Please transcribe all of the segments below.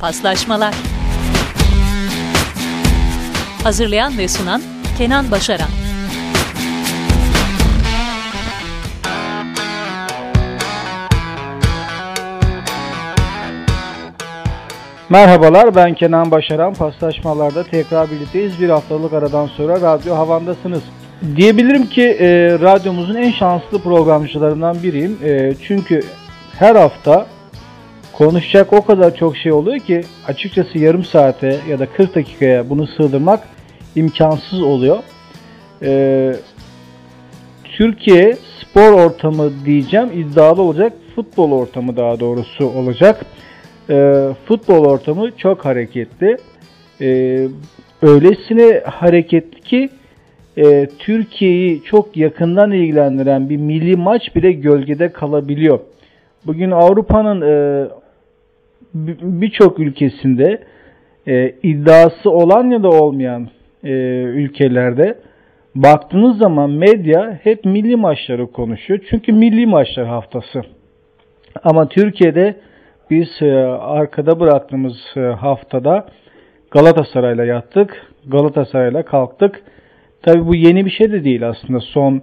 Paslaşmalar Hazırlayan ve sunan Kenan Başaran Merhabalar ben Kenan Başaran. Paslaşmalarda tekrar birlikteyiz. Bir haftalık aradan sonra Radyo Havan'dasınız. Diyebilirim ki e, radyomuzun en şanslı programcılarından biriyim. E, çünkü her hafta konuşacak o kadar çok şey oluyor ki açıkçası yarım saate ya da 40 dakikaya bunu sığdırmak imkansız oluyor. E, Türkiye spor ortamı diyeceğim iddialı olacak. Futbol ortamı daha doğrusu olacak. E, futbol ortamı çok hareketli. E, öylesine hareketli ki e, Türkiye'yi çok yakından ilgilendiren bir milli maç bile gölgede kalabiliyor. Bugün Avrupa'nın e, birçok ülkesinde e, iddiası olan ya da olmayan e, ülkelerde baktığınız zaman medya hep milli maçları konuşuyor. Çünkü milli maçlar haftası. Ama Türkiye'de biz e, arkada bıraktığımız e, haftada Galatasaray'la yattık. Galatasaray'la kalktık. Tabi bu yeni bir şey de değil aslında. Son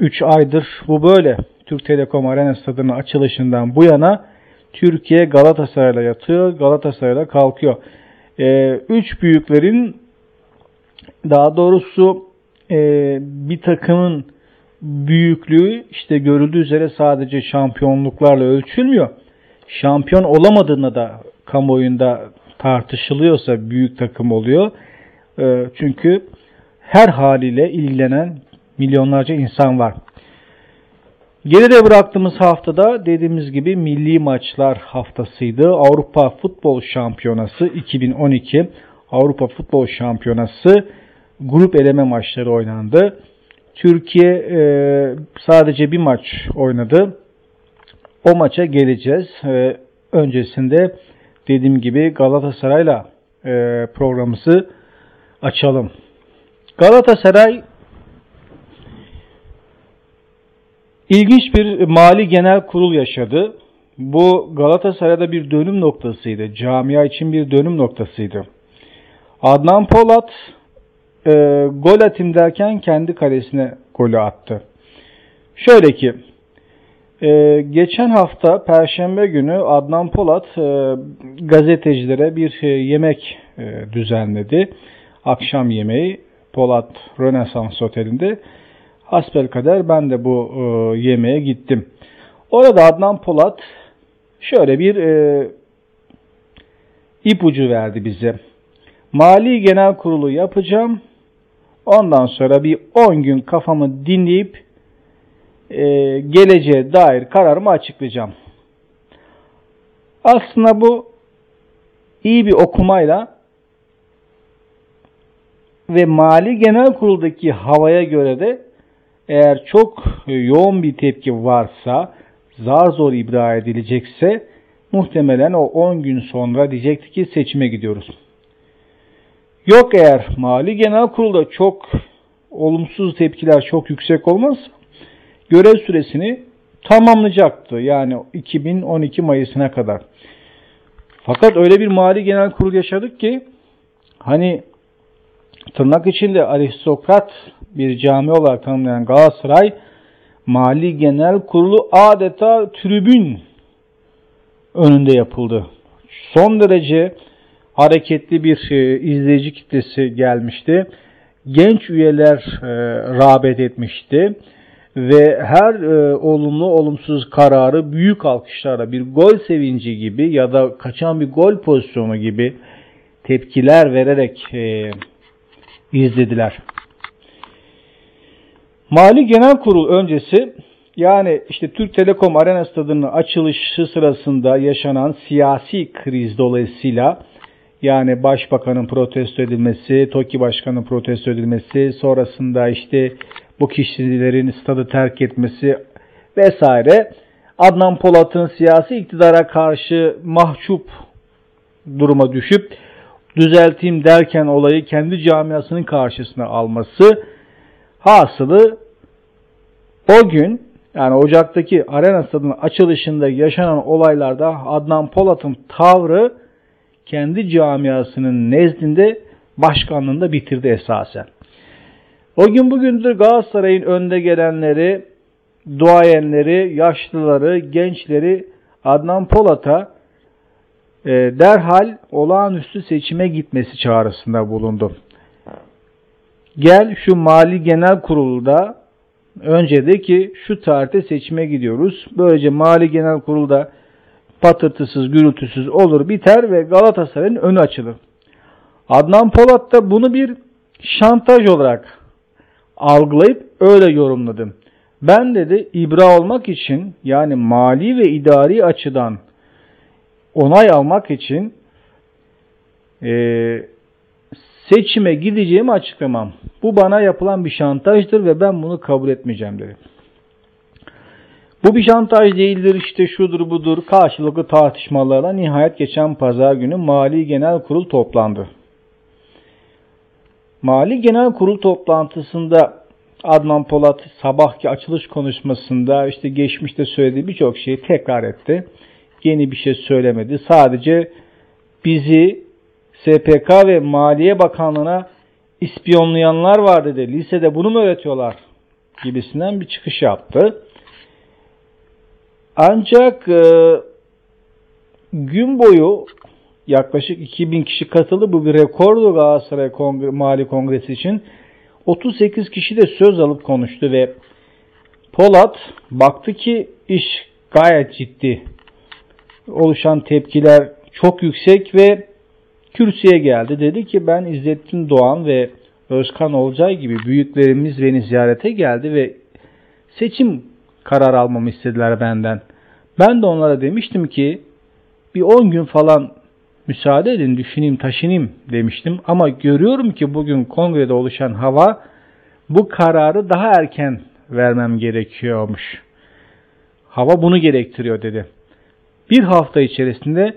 3 e, aydır bu böyle. Türk Telekom Arena Stadı'nın açılışından bu yana Türkiye Galatasaray'la yatıyor, Galatasaray'la kalkıyor. E, üç büyüklerin daha doğrusu e, bir takımın büyüklüğü işte görüldüğü üzere sadece şampiyonluklarla ölçülmüyor. Şampiyon olamadığında da kamuoyunda tartışılıyorsa büyük takım oluyor. E, çünkü her haliyle ilgilenen milyonlarca insan var. Geride bıraktığımız haftada dediğimiz gibi milli maçlar haftasıydı. Avrupa Futbol Şampiyonası 2012 Avrupa Futbol Şampiyonası grup eleme maçları oynandı. Türkiye e, sadece bir maç oynadı. O maça geleceğiz. E, öncesinde dediğim gibi Galatasaray'la e, programımızı açalım. Galatasaray ilginç bir mali genel kurul yaşadı. Bu Galatasaray'da bir dönüm noktasıydı. Camia için bir dönüm noktasıydı. Adnan Polat e, gol atayım derken kendi kalesine golü attı. Şöyle ki e, geçen hafta Perşembe günü Adnan Polat e, gazetecilere bir e, yemek e, düzenledi. Akşam yemeği Polat Rönesans Oteli'nde. Hasbelkader ben de bu e, yemeğe gittim. Orada Adnan Polat şöyle bir e, ipucu verdi bize. Mali Genel Kurulu yapacağım. Ondan sonra bir 10 gün kafamı dinleyip e, geleceğe dair kararımı açıklayacağım. Aslında bu iyi bir okumayla ve Mali Genel Kurul'daki havaya göre de eğer çok yoğun bir tepki varsa, zar zor ibra edilecekse muhtemelen o 10 gün sonra diyecekti ki seçime gidiyoruz. Yok eğer Mali Genel Kurul'da çok olumsuz tepkiler çok yüksek olmaz, görev süresini tamamlayacaktı. Yani 2012 Mayıs'ına kadar. Fakat öyle bir Mali Genel Kurul yaşadık ki hani tırnak içinde aristokrat bir cami olarak tanımlayan Galatasaray Mali Genel Kurulu adeta tribün önünde yapıldı. Son derece hareketli bir e, izleyici kitlesi gelmişti. Genç üyeler e, rağbet etmişti ve her e, olumlu olumsuz kararı büyük alkışlarla bir gol sevinci gibi ya da kaçan bir gol pozisyonu gibi tepkiler vererek e, izlediler. Mali Genel Kurul öncesi yani işte Türk Telekom Arena Stadı'nın açılışı sırasında yaşanan siyasi kriz dolayısıyla yani başbakanın protesto edilmesi, TOKİ başkanının protesto edilmesi, sonrasında işte bu kişilerin stadı terk etmesi vesaire Adnan Polat'ın siyasi iktidara karşı mahcup duruma düşüp düzelteyim derken olayı kendi camiasının karşısına alması hasılı o gün yani Ocak'taki Arena Stadı'nın açılışında yaşanan olaylarda Adnan Polat'ın tavrı kendi camiasının nezdinde başkanlığında bitirdi esasen. O gün bugündür Galatasaray'ın önde gelenleri, duayenleri, yaşlıları, gençleri Adnan Polat'a e, derhal olağanüstü seçime gitmesi çağrısında bulundu. Gel şu mali genel kurulda önce de ki şu tarihte seçime gidiyoruz. Böylece mali genel kurulda patırtısız, gürültüsüz olur biter ve Galatasaray'ın önü açılır. Adnan Polat da bunu bir şantaj olarak algılayıp öyle yorumladım. Ben dedi ibra olmak için yani mali ve idari açıdan onay almak için e, seçime gideceğimi açıklamam. Bu bana yapılan bir şantajdır ve ben bunu kabul etmeyeceğim dedi. Bu bir şantaj değildir işte şudur budur karşılıklı tartışmalarla nihayet geçen pazar günü Mali Genel Kurul toplandı. Mali Genel Kurul toplantısında Adnan Polat sabahki açılış konuşmasında işte geçmişte söylediği birçok şeyi tekrar etti. Yeni bir şey söylemedi. Sadece bizi SPK ve Maliye Bakanlığı'na ispiyonlayanlar var dedi. Lisede bunu mu öğretiyorlar? Gibisinden bir çıkış yaptı. Ancak e, gün boyu yaklaşık 2000 kişi katıldı. Bu bir rekordu Galatasaray Kongre, Mali Kongresi için. 38 kişi de söz alıp konuştu ve Polat baktı ki iş gayet ciddi. Oluşan tepkiler çok yüksek ve kürsüye geldi. Dedi ki ben İzzettin Doğan ve Özkan Olcay gibi büyüklerimiz beni ziyarete geldi ve seçim karar almamı istediler benden. Ben de onlara demiştim ki bir 10 gün falan müsaade edin düşüneyim taşınayım demiştim. Ama görüyorum ki bugün kongrede oluşan hava bu kararı daha erken vermem gerekiyormuş. Hava bunu gerektiriyor dedi. Bir hafta içerisinde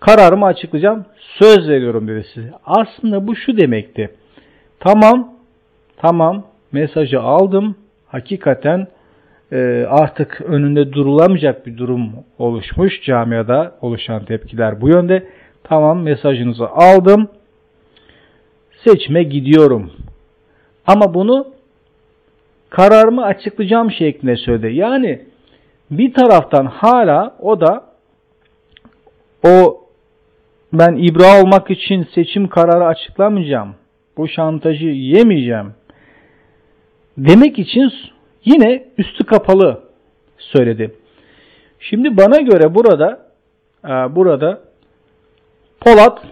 kararımı açıklayacağım. Söz veriyorum dedi size. Aslında bu şu demekti. Tamam, tamam mesajı aldım. Hakikaten e, artık önünde durulamayacak bir durum oluşmuş. Camiada oluşan tepkiler bu yönde. Tamam mesajınızı aldım. Seçime gidiyorum. Ama bunu kararımı açıklayacağım şeklinde söyledi. Yani bir taraftan hala o da o ben ibra olmak için seçim kararı açıklamayacağım. Bu şantajı yemeyeceğim. Demek için yine üstü kapalı söyledi. Şimdi bana göre burada e, burada Polat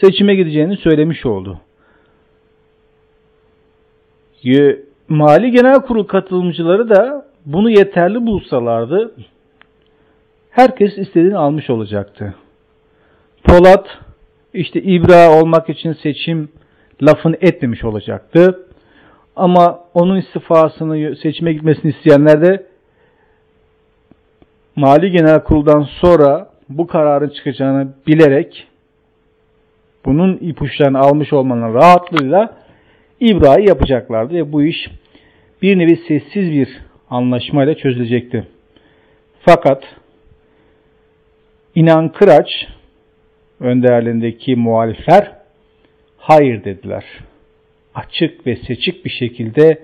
seçime gideceğini söylemiş oldu. Mali Genel Kurul katılımcıları da bunu yeterli bulsalardı herkes istediğini almış olacaktı. Polat işte ibra olmak için seçim lafını etmemiş olacaktı. Ama onun istifasını seçime gitmesini isteyenler de Mali Genel Kurul'dan sonra bu kararın çıkacağını bilerek bunun ipuçlarını almış olmanın rahatlığıyla ibrayı yapacaklardı ve bu iş bir nevi sessiz bir anlaşmayla çözülecekti. Fakat İnan Kıraç önderliğindeki muhalifler hayır dediler. Açık ve seçik bir şekilde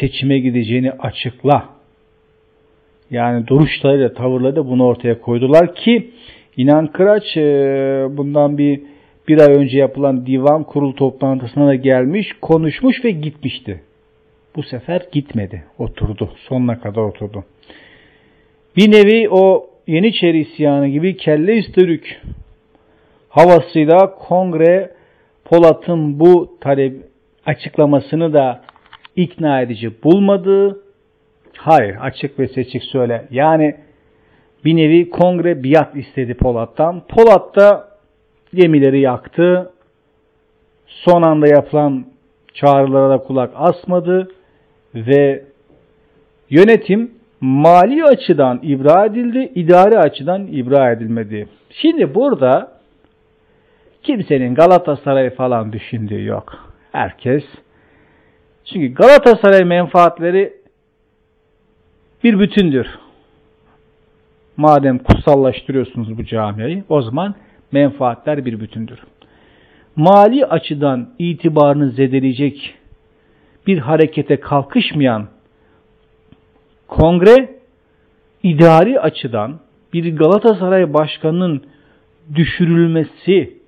seçime gideceğini açıkla. Yani duruşlarıyla, tavırlarıyla bunu ortaya koydular ki İnan Kıraç e, bundan bir bir ay önce yapılan divan kurul toplantısına da gelmiş, konuşmuş ve gitmişti. Bu sefer gitmedi, oturdu. Sonuna kadar oturdu. Bir nevi o Yeniçeri isyanı gibi kelle istörük havasıyla kongre Polat'ın bu talep açıklamasını da ikna edici bulmadı. Hayır açık ve seçik söyle. Yani bir nevi kongre biat istedi Polat'tan. Polat da gemileri yaktı. Son anda yapılan çağrılara da kulak asmadı ve yönetim mali açıdan ibra edildi, idari açıdan ibra edilmedi. Şimdi burada kimsenin Galatasaray falan düşündüğü yok. Herkes çünkü Galatasaray menfaatleri bir bütündür. Madem kutsallaştırıyorsunuz bu camiayı o zaman menfaatler bir bütündür. Mali açıdan itibarını zedeleyecek bir harekete kalkışmayan kongre idari açıdan bir Galatasaray başkanının düşürülmesi,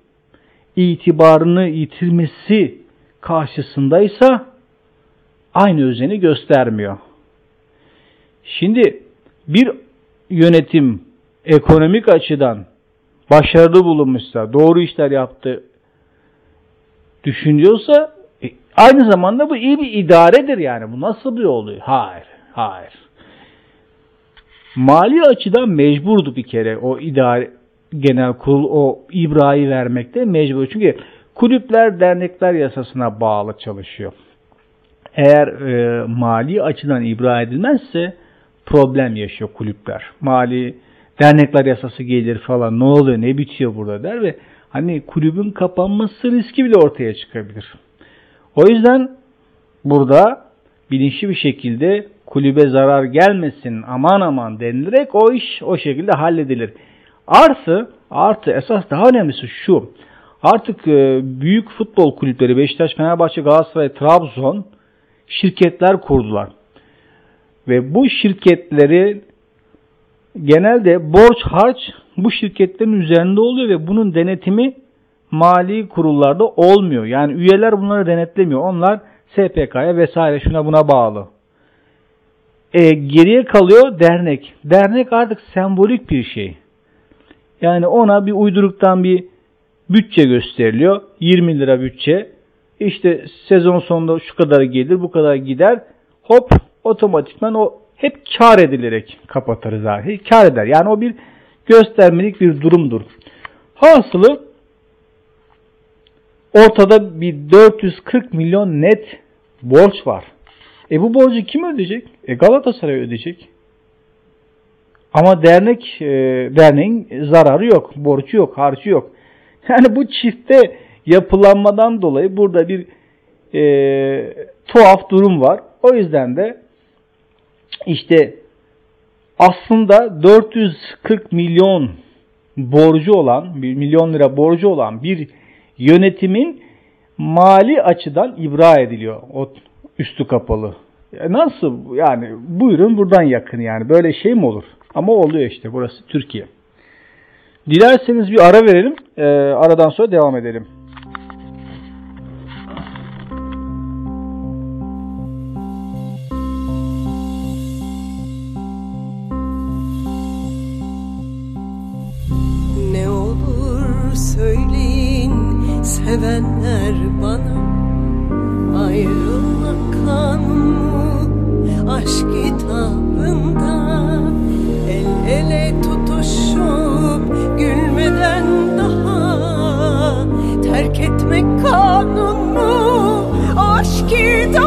itibarını yitirmesi karşısındaysa aynı özeni göstermiyor. Şimdi bir yönetim ekonomik açıdan başarılı bulunmuşsa, doğru işler yaptı düşünüyorsa e, aynı zamanda bu iyi bir idaredir yani. Bu nasıl bir oluyor? Hayır, hayır. Mali açıdan mecburdu bir kere o idare genel kurul o ibrayı vermekte mecbur. Çünkü kulüpler dernekler yasasına bağlı çalışıyor. Eğer e, mali açıdan ibra edilmezse problem yaşıyor kulüpler. Mali dernekler yasası gelir falan ne oluyor ne bitiyor burada der ve hani kulübün kapanması riski bile ortaya çıkabilir. O yüzden burada bilinçli bir şekilde kulübe zarar gelmesin aman aman denilerek o iş o şekilde halledilir. Artı, artı esas daha önemlisi şu. Artık e, büyük futbol kulüpleri Beşiktaş, Fenerbahçe, Galatasaray, Trabzon şirketler kurdular. Ve bu şirketleri genelde borç harç bu şirketlerin üzerinde oluyor ve bunun denetimi mali kurullarda olmuyor. Yani üyeler bunları denetlemiyor. Onlar SPK'ya vesaire şuna buna bağlı. E, geriye kalıyor dernek. Dernek artık sembolik bir şey. Yani ona bir uyduruktan bir bütçe gösteriliyor. 20 lira bütçe. İşte sezon sonunda şu kadar gelir, bu kadar gider. Hop otomatikman o hep kar edilerek kapatırız abi. Kar eder. Yani o bir göstermelik bir durumdur. Hasılı ortada bir 440 milyon net borç var. E bu borcu kim ödeyecek? E Galatasaray ödeyecek. Ama dernek e, derneğin zararı yok, borcu yok, harcı yok. Yani bu çifte yapılanmadan dolayı burada bir e, tuhaf durum var. O yüzden de işte aslında 440 milyon borcu olan, 1 milyon lira borcu olan bir yönetimin mali açıdan ibra ediliyor. O üstü kapalı. Nasıl yani buyurun buradan yakın yani böyle şey mi olur? Ama oluyor işte burası Türkiye. Dilerseniz bir ara verelim. E, aradan sonra devam edelim. Ne olur söyleyin sevenler bana Ayrılmak kanunu aşk kitabında Tutuşup gülmeden daha Terk etmek kanun mu aşk kitabında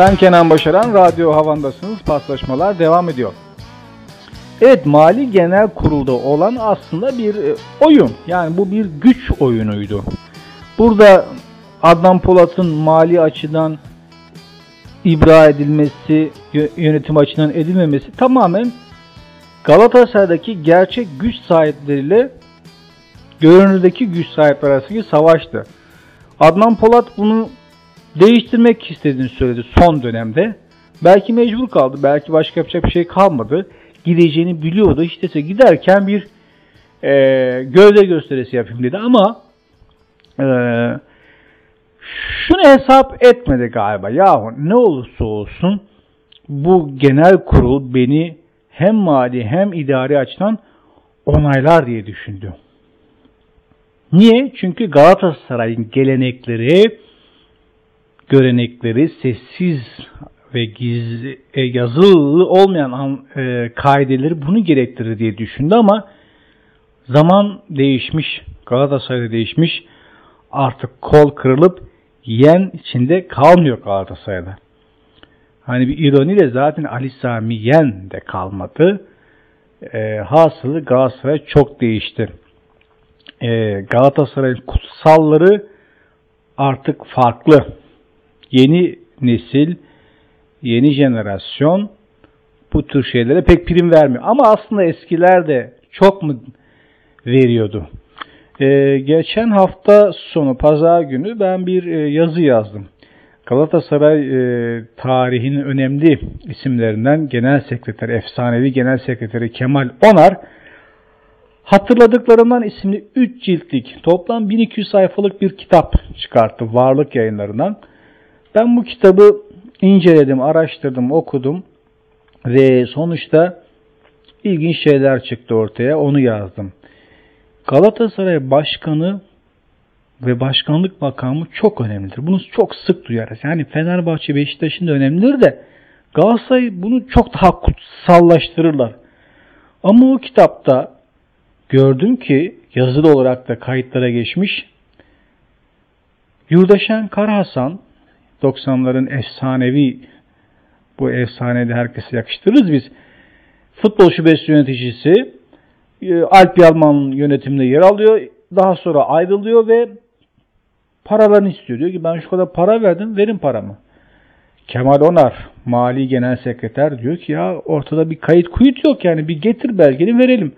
Ben Kenan Başaran, Radyo Havan'dasınız. Paslaşmalar devam ediyor. Evet, Mali Genel Kurul'da olan aslında bir e, oyun. Yani bu bir güç oyunuydu. Burada Adnan Polat'ın mali açıdan ibra edilmesi, yö- yönetim açıdan edilmemesi tamamen Galatasaray'daki gerçek güç sahipleriyle görünürdeki güç sahipleri arasındaki savaştı. Adnan Polat bunu değiştirmek istediğini söyledi son dönemde. Belki mecbur kaldı, belki başka yapacak bir şey kalmadı. Gideceğini biliyordu. İşte giderken bir e, gövde gösterisi yapayım dedi ama e, şunu hesap etmedi galiba. Yahu ne olursa olsun bu genel kurul beni hem mali hem idari açıdan onaylar diye düşündü. Niye? Çünkü Galatasaray'ın gelenekleri, görenekleri sessiz ve gizli, e, yazılı olmayan an, e, kaideleri bunu gerektirir diye düşündü ama zaman değişmiş, Galatasaray'da değişmiş. Artık kol kırılıp yen içinde kalmıyor Galatasaray'da. Hani bir ironiyle zaten Ali Sami Yen de kalmadı. E, hasılı Galatasaray çok değişti. E, Galatasaray'ın kutsalları artık farklı. Yeni nesil, yeni jenerasyon bu tür şeylere pek prim vermiyor. Ama aslında eskiler de çok mu veriyordu? Ee, geçen hafta sonu pazar günü ben bir e, yazı yazdım. Galatasaray e, tarihinin önemli isimlerinden Genel Sekreteri, efsanevi Genel Sekreteri Kemal Onar Hatırladıklarımdan isimli 3 ciltlik toplam 1200 sayfalık bir kitap çıkarttı Varlık yayınlarından. Ben bu kitabı inceledim, araştırdım, okudum ve sonuçta ilginç şeyler çıktı ortaya. Onu yazdım. Galatasaray Başkanı ve başkanlık makamı çok önemlidir. Bunu çok sık duyarız. Yani Fenerbahçe, Beşiktaş'ın da önemlidir de Galatasaray bunu çok daha kutsallaştırırlar. Ama o kitapta gördüm ki yazılı olarak da kayıtlara geçmiş. Yurdaşen Karahasan 90'ların efsanevi bu efsanede herkese yakıştırırız biz. Futbol şubesi yöneticisi e, Alp Yalman yönetiminde yer alıyor. Daha sonra ayrılıyor ve paralarını istiyor. Diyor ki ben şu kadar para verdim verin paramı. Kemal Onar Mali Genel Sekreter diyor ki ya ortada bir kayıt kuyut yok yani bir getir belgeni verelim.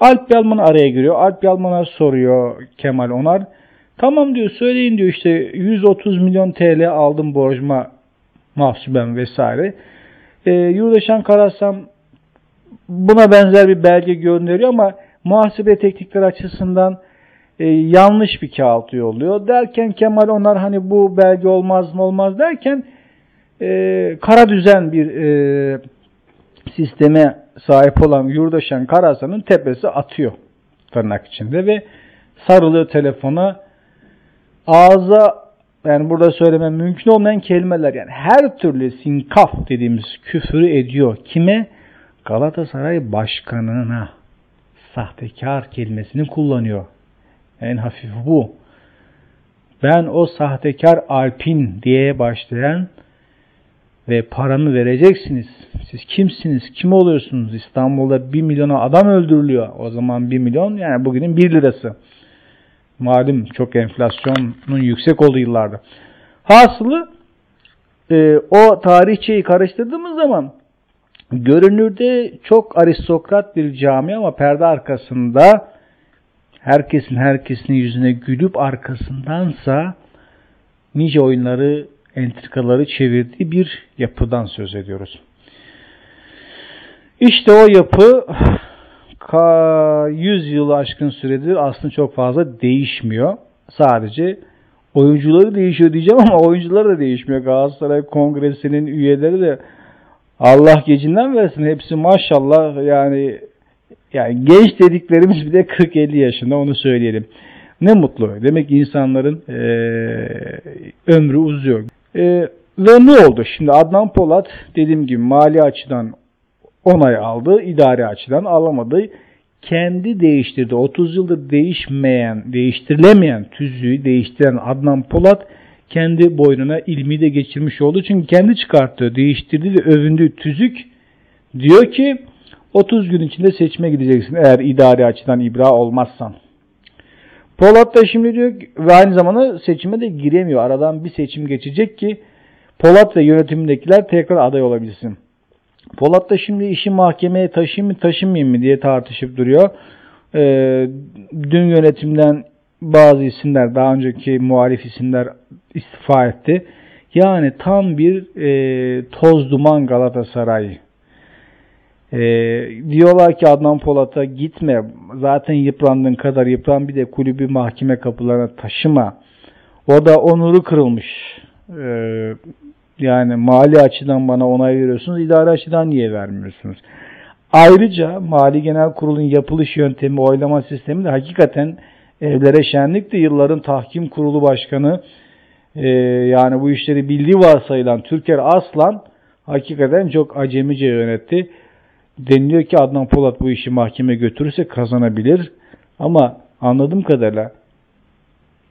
Alp Yalman araya giriyor. Alp Yalman'a soruyor Kemal Onar. Tamam diyor söyleyin diyor işte 130 milyon TL aldım borcuma mahsuben vesaire. E, Yurdaşan Karasam buna benzer bir belge gönderiyor ama muhasebe teknikleri açısından e, yanlış bir kağıt yolluyor. Derken Kemal onlar hani bu belge olmaz mı olmaz derken e, kara düzen bir e, sisteme sahip olan Yurdaşan Karasan'ın tepesi atıyor tırnak içinde ve sarılıyor telefona ağza yani burada söylemem mümkün olmayan kelimeler yani her türlü sinkaf dediğimiz küfürü ediyor. Kime? Galatasaray başkanına sahtekar kelimesini kullanıyor. En hafif bu. Ben o sahtekar Alpin diye başlayan ve paramı vereceksiniz. Siz kimsiniz? Kim oluyorsunuz? İstanbul'da 1 milyona adam öldürülüyor. O zaman 1 milyon yani bugünün 1 lirası. Malum çok enflasyonun yüksek olduğu yıllarda. Hasılı e, o tarihçeyi karıştırdığımız zaman görünürde çok aristokrat bir cami ama perde arkasında herkesin herkesin yüzüne gülüp arkasındansa nice oyunları, entrikaları çevirdiği bir yapıdan söz ediyoruz. İşte o yapı 100 yıl aşkın süredir aslında çok fazla değişmiyor. Sadece oyuncuları değişiyor diyeceğim ama oyuncular da değişmiyor. Galatasaray Kongresi'nin üyeleri de Allah gecinden versin. Hepsi maşallah yani yani genç dediklerimiz bile 40-50 yaşında onu söyleyelim. Ne mutlu. Demek ki insanların e, ömrü uzuyor. E, ve ne oldu? Şimdi Adnan Polat dediğim gibi mali açıdan onay aldı, idari açıdan alamadı. Kendi değiştirdi. 30 yıldır değişmeyen, değiştirilemeyen tüzüğü değiştiren Adnan Polat kendi boynuna ilmi de geçirmiş oldu. Çünkü kendi çıkarttığı, değiştirdiği ve övündüğü tüzük diyor ki 30 gün içinde seçime gideceksin eğer idari açıdan ibra olmazsan. Polat da şimdi diyor ve aynı zamanda seçime de giremiyor. Aradan bir seçim geçecek ki Polat ve yönetimindekiler tekrar aday olabilsin. Polat da şimdi işi mahkemeye taşıyayım mı taşımayayım mı diye tartışıp duruyor. Ee, dün yönetimden bazı isimler daha önceki muhalif isimler istifa etti. Yani tam bir e, toz duman Galatasaray. E, diyorlar ki Adnan Polat'a gitme zaten yıprandığın kadar yıpran bir de kulübü mahkeme kapılarına taşıma. O da onuru kırılmış. E, yani mali açıdan bana onay veriyorsunuz, idari açıdan niye vermiyorsunuz? Ayrıca Mali Genel Kurulu'nun yapılış yöntemi, oylama sistemi de hakikaten evlere şenlikti. Yılların tahkim kurulu başkanı e, yani bu işleri bildiği varsayılan Türker Aslan hakikaten çok acemice yönetti. Deniliyor ki Adnan Polat bu işi mahkeme götürürse kazanabilir. Ama anladığım kadarıyla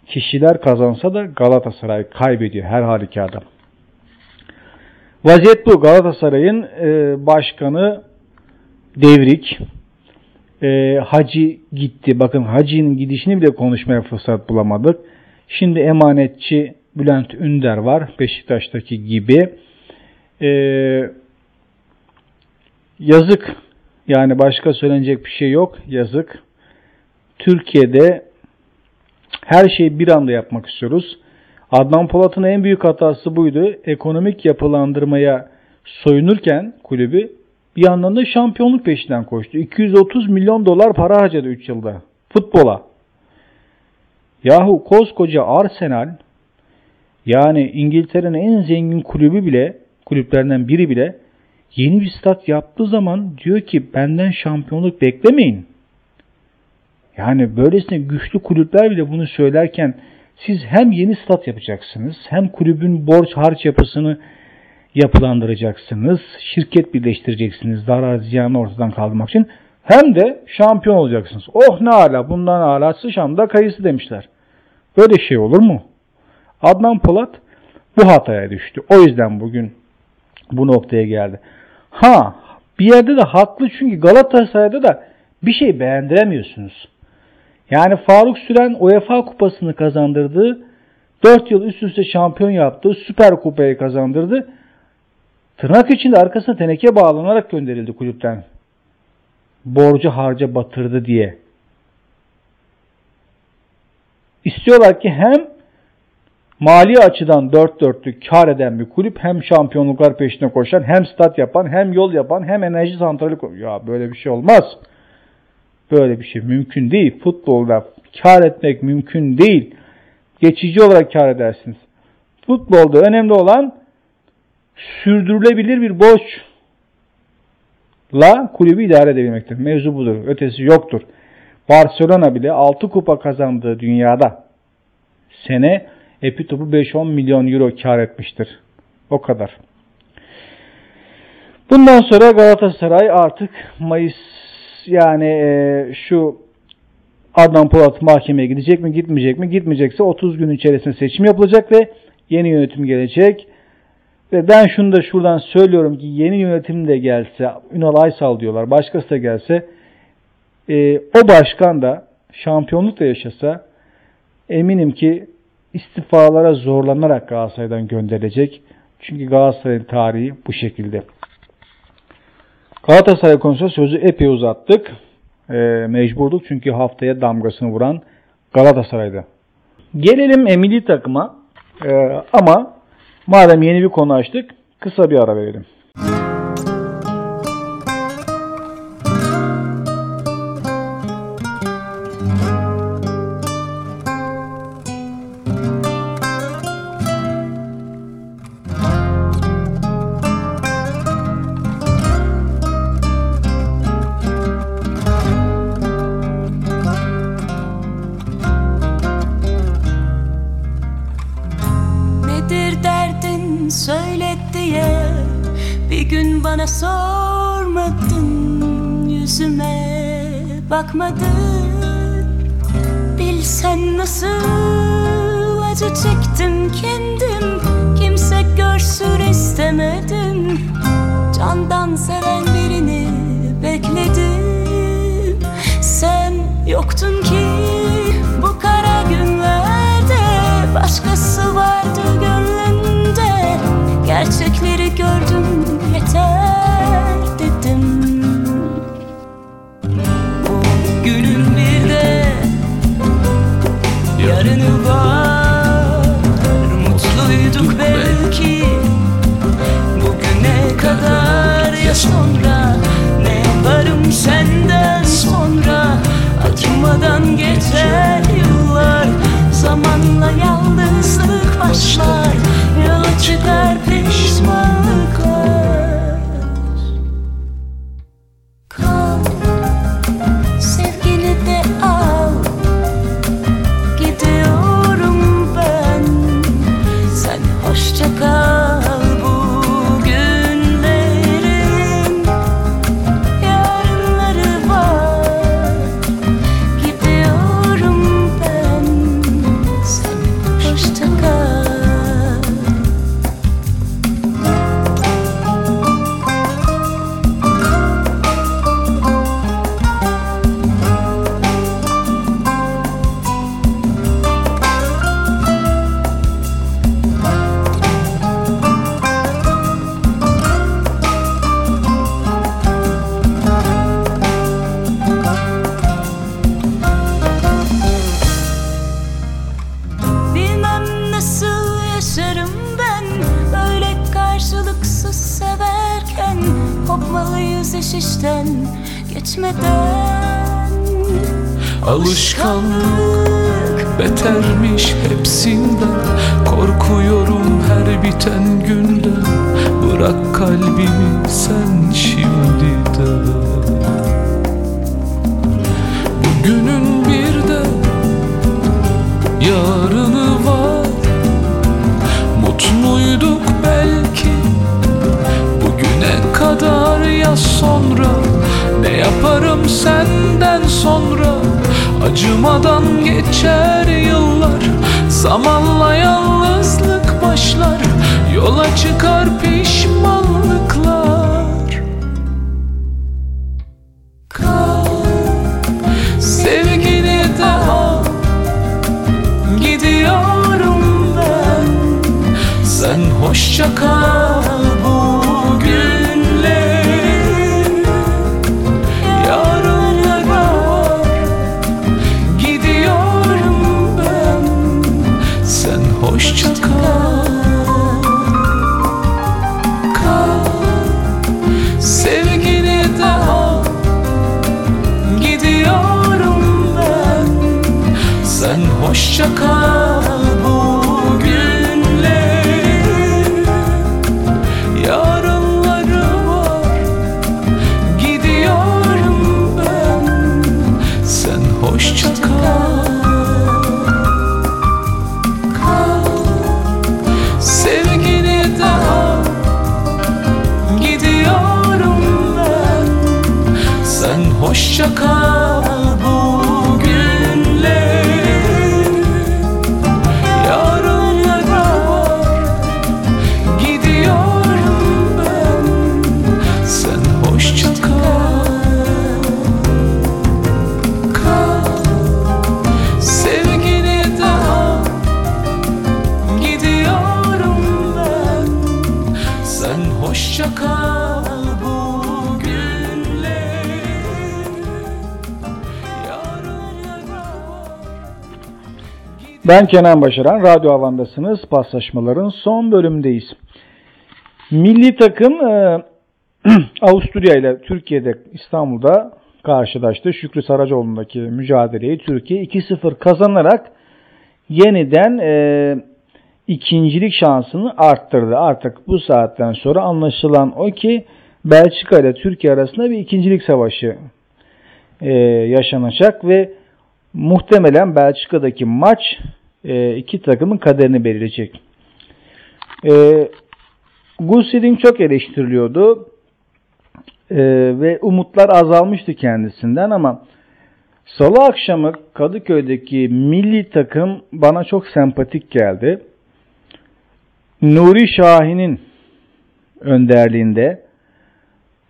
kişiler kazansa da Galatasaray kaybediyor her halükarda. Vaziyet bu. Galatasaray'ın e, başkanı Devrik. E, Hacı gitti. Bakın Hacı'nın gidişini bile konuşmaya fırsat bulamadık. Şimdi emanetçi Bülent Ünder var. Beşiktaş'taki gibi. E, yazık. Yani başka söylenecek bir şey yok. Yazık. Türkiye'de her şeyi bir anda yapmak istiyoruz. Adnan Polat'ın en büyük hatası buydu. Ekonomik yapılandırmaya soyunurken kulübü bir yandan da şampiyonluk peşinden koştu. 230 milyon dolar para harcadı 3 yılda futbola. Yahu koskoca Arsenal yani İngiltere'nin en zengin kulübü bile kulüplerinden biri bile yeni bir stat yaptığı zaman diyor ki benden şampiyonluk beklemeyin. Yani böylesine güçlü kulüpler bile bunu söylerken siz hem yeni stat yapacaksınız, hem kulübün borç harç yapısını yapılandıracaksınız, şirket birleştireceksiniz zarar ziyanı ortadan kaldırmak için, hem de şampiyon olacaksınız. Oh ne ala, bundan alası Şam'da kayısı demişler. Böyle şey olur mu? Adnan Polat bu hataya düştü. O yüzden bugün bu noktaya geldi. Ha bir yerde de haklı çünkü Galatasaray'da da bir şey beğendiremiyorsunuz. Yani Faruk Süren UEFA kupasını kazandırdı. 4 yıl üst üste şampiyon yaptı. Süper kupayı kazandırdı. Tırnak içinde arkasına teneke bağlanarak gönderildi kulüpten. Borcu harca batırdı diye. İstiyorlar ki hem mali açıdan dört dörtlük kar eden bir kulüp hem şampiyonluklar peşine koşan hem stat yapan hem yol yapan hem enerji santrali koy- ya böyle bir şey olmaz. Böyle bir şey mümkün değil. Futbolda kar etmek mümkün değil. Geçici olarak kar edersiniz. Futbolda önemli olan sürdürülebilir bir borçla kulübü idare edebilmektir. Mevzu budur. Ötesi yoktur. Barcelona bile 6 kupa kazandığı dünyada sene Epi topu 5-10 milyon euro kar etmiştir. O kadar. Bundan sonra Galatasaray artık Mayıs yani e, şu Adnan Polat mahkemeye gidecek mi gitmeyecek mi gitmeyecekse 30 gün içerisinde seçim yapılacak ve yeni yönetim gelecek. Ve ben şunu da şuradan söylüyorum ki yeni yönetim de gelse Ünal Aysal diyorlar başkası da gelse e, o başkan da şampiyonluk da yaşasa eminim ki istifalara zorlanarak Galatasaray'dan gönderilecek. Çünkü Galatasaray'ın tarihi bu şekilde. Galatasaray konusunda sözü epey uzattık. E, mecburduk çünkü haftaya damgasını vuran Galatasaray'da. Gelelim e, milli takıma. E, ama madem yeni bir konu açtık kısa bir ara verelim. Nedir yalnızlık başlar Yola Acımadan geçer yıllar Zamanla yalnızlık başlar Yola çıkar pişmanlıklar. Kal Sevgini de al Gidiyorum ben. Sen hoşça kal hoşça Ben Kenan Başaran, Radyo Havan'dasınız. Paslaşmaların son bölümündeyiz. Milli takım e, Avusturya ile Türkiye'de İstanbul'da karşılaştı. Şükrü Saracoğlu'ndaki mücadeleyi Türkiye 2-0 kazanarak yeniden e, ikincilik şansını arttırdı. Artık bu saatten sonra anlaşılan o ki Belçika ile Türkiye arasında bir ikincilik savaşı e, yaşanacak ve muhtemelen Belçika'daki maç e, iki takımın kaderini belirleyecek. E, Gussel'in çok eleştiriliyordu e, ve umutlar azalmıştı kendisinden ama Salı akşamı Kadıköy'deki milli takım bana çok sempatik geldi. Nuri Şahin'in önderliğinde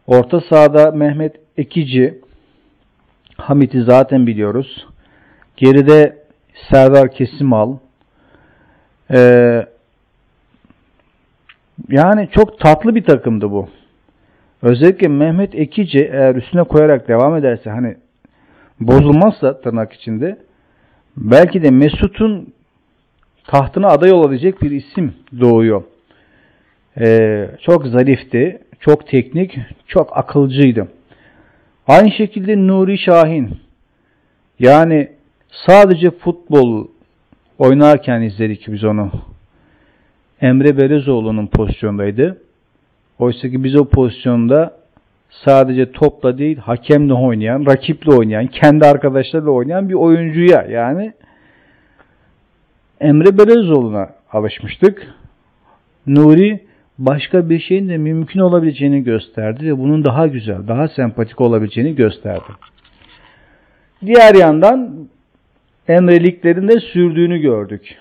orta sahada Mehmet Ekici, Hamit'i zaten biliyoruz. Geride Serdar Kesimal. Ee, yani çok tatlı bir takımdı bu. Özellikle Mehmet Ekici eğer üstüne koyarak devam ederse hani bozulmazsa tırnak içinde belki de Mesut'un tahtına aday olabilecek bir isim doğuyor. Ee, çok zarifti, çok teknik, çok akılcıydı. Aynı şekilde Nuri Şahin. Yani sadece futbol oynarken izledik biz onu. Emre Belezoğlu'nun pozisyondaydı. Oysa ki biz o pozisyonda sadece topla değil hakemle oynayan, rakiple oynayan, kendi arkadaşlarıyla oynayan bir oyuncuya yani Emre Belezoğlu'na alışmıştık. Nuri başka bir şeyin de mümkün olabileceğini gösterdi ve bunun daha güzel, daha sempatik olabileceğini gösterdi. Diğer yandan emreliklerinde sürdüğünü gördük.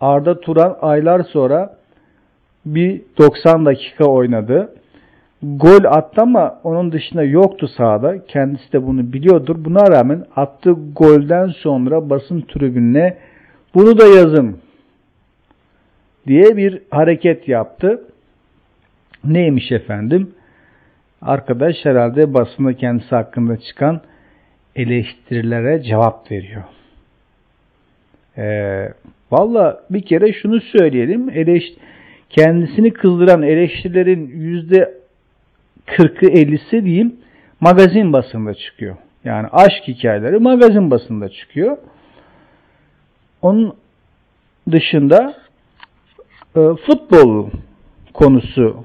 Arda Turan aylar sonra bir 90 dakika oynadı. Gol attı ama onun dışında yoktu sahada. Kendisi de bunu biliyordur. Buna rağmen attığı golden sonra basın tribününe bunu da yazın diye bir hareket yaptı. Neymiş efendim? Arkadaş herhalde basında kendisi hakkında çıkan eleştirilere cevap veriyor. Ee, Valla bir kere şunu söyleyelim. Eleş, kendisini kızdıran eleştirilerin yüzde 40'ı 50'si diyeyim magazin basında çıkıyor. Yani aşk hikayeleri magazin basında çıkıyor. Onun dışında e, futbol konusu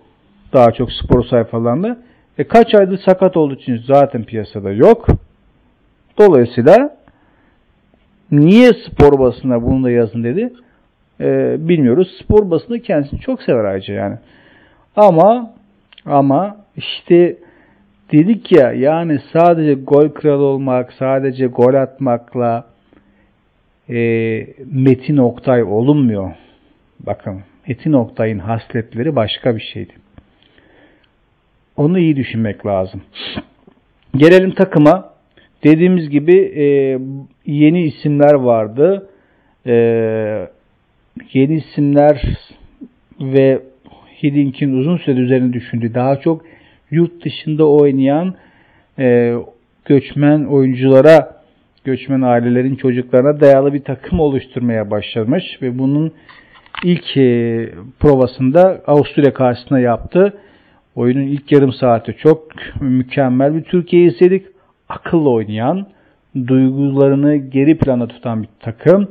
daha çok spor sayfalarında. E, kaç aydır sakat olduğu için zaten piyasada yok. Dolayısıyla niye spor basına bunu da yazın dedi e, bilmiyoruz. Spor basını kendisini çok sever ayrıca yani. Ama ama işte dedik ya yani sadece gol kralı olmak, sadece gol atmakla e, Metin Oktay olunmuyor. Bakın Metin Oktay'ın hasletleri başka bir şeydi. Onu iyi düşünmek lazım. Gelelim takıma. Dediğimiz gibi e, yeni isimler vardı. E, yeni isimler ve Hiddink'in uzun süre üzerine düşündüğü daha çok yurt dışında oynayan e, göçmen oyunculara, göçmen ailelerin çocuklarına dayalı bir takım oluşturmaya başlamış ve bunun ilk e, provasında Avusturya karşısında yaptı. Oyunun ilk yarım saati çok mükemmel bir Türkiye izledik. Akıllı oynayan, duygularını geri plana tutan bir takım.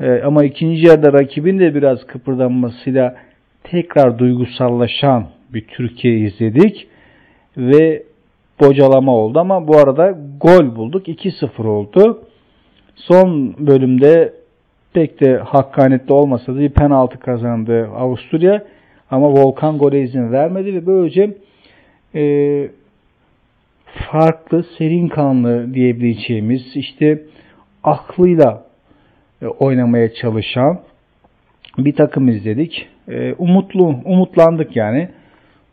E, ama ikinci yarıda rakibin de biraz kıpırdanmasıyla tekrar duygusallaşan bir Türkiye izledik. Ve bocalama oldu ama bu arada gol bulduk. 2-0 oldu. Son bölümde pek de hakkaniyetli olmasa da bir penaltı kazandı Avusturya. Ama Volkan gole izin vermedi ve böylece e, farklı, serin kanlı diyebileceğimiz işte aklıyla e, oynamaya çalışan bir takım izledik. E, umutlu, umutlandık yani.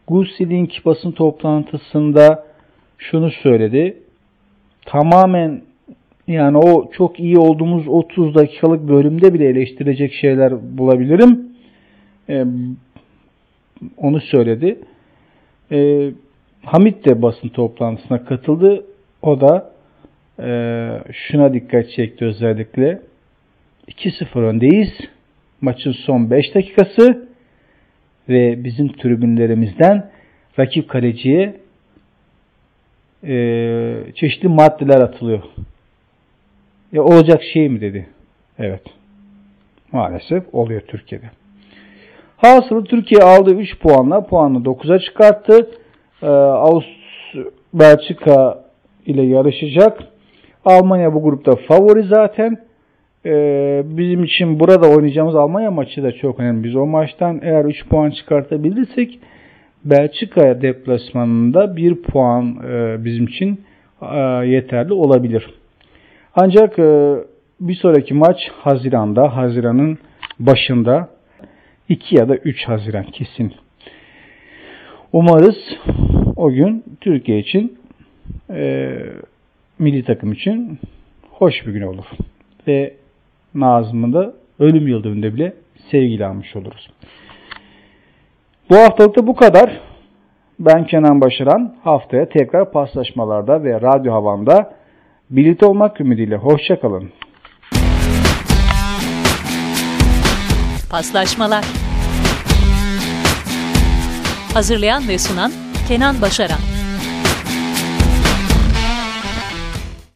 Gusilink basın toplantısında şunu söyledi. Tamamen yani o çok iyi olduğumuz 30 dakikalık bölümde bile eleştirecek şeyler bulabilirim. Ee, onu söyledi. Ee, Hamit de basın toplantısına katıldı. O da e, şuna dikkat çekti özellikle. 2-0 öndeyiz. Maçın son 5 dakikası ve bizim tribünlerimizden rakip kaleciye e, çeşitli maddeler atılıyor. Ya olacak şey mi dedi. Evet. Maalesef oluyor Türkiye'de. Hasılı Türkiye aldığı 3 puanla puanını 9'a çıkarttı. Ee, Avust Belçika ile yarışacak. Almanya bu grupta favori zaten. Ee, bizim için burada oynayacağımız Almanya maçı da çok önemli. Biz o maçtan eğer 3 puan çıkartabilirsek Belçika deplasmanında 1 puan e, bizim için e, yeterli olabilir. Ancak e, bir sonraki maç Haziran'da, Haziran'ın başında 2 ya da 3 Haziran kesin. Umarız o gün Türkiye için, e, milli takım için hoş bir gün olur. Ve Nazım'ın da ölüm yıldönümünde bile sevgili almış oluruz. Bu haftalıkta bu kadar. Ben Kenan Başaran. Haftaya tekrar paslaşmalarda ve radyo havanda birlikte olmak ümidiyle. Hoşçakalın. Paslaşmalar Hazırlayan ve sunan کنان بشارا